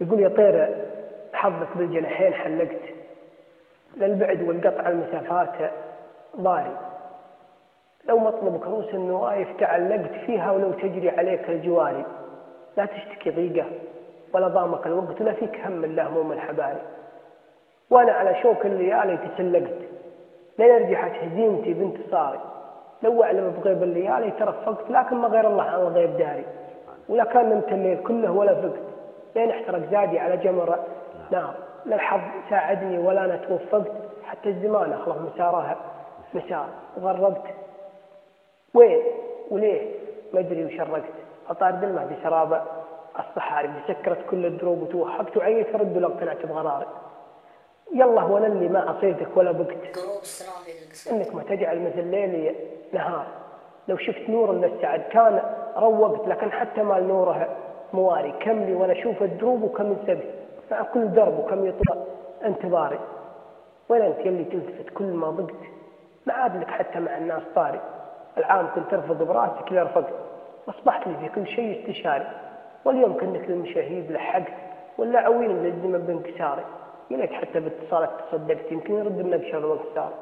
يقول يا طير حظك بالجناحين حلقت. للبعد والقطع المسافات ضاري. لو مطلبك روس النوايف تعلقت فيها ولو تجري عليك الجواري. لا تشتكي ضيقة ولا ضامك الوقت ولا فيك هم الهموم الحباري وأنا على شوك الليالي تسلقت. لين رجحت هزيمتي بانتصاري لو أعلم بغيب الليالي ترفقت لكن ما غير الله عن الغيب داري. ولا كان نمت الليل كله ولا فقت. لين احترق زادي على جمر نار لا الحظ ساعدني ولا أنا توفقت. حتى الزمان اخلص مسارها مسار. وغربت. وين؟ وليه؟ ما أدري وشرقت. اطار دمه بسرابه الصحاري سكرت كل الدروب وتوهقت وعيني ترد ولو اقتنعت بغراري. يلا وأنا اللي ما عصيتك ولا بقت إنك ما تجعل مثل ليلي نهار. لو شفت نور للسعد كان روقت لكن حتى مال نوره مواري كم لي وأنا أشوف الدروب وكم انسبت مع كل درب وكم يطلع انتظاري. وين أنت يلي تلتفت كل ما ضقت؟ ما عاد لك حتى مع الناس طاري. العام كنت ترفض براسك لا رفقت أصبحت لي في كل شيء استشاري. واليوم كنك للمشاهيد لحقت ولا عوين للزمن بانكساري. يا ليت حتى باتصالك تصدقت يمكن يرد الوقت صار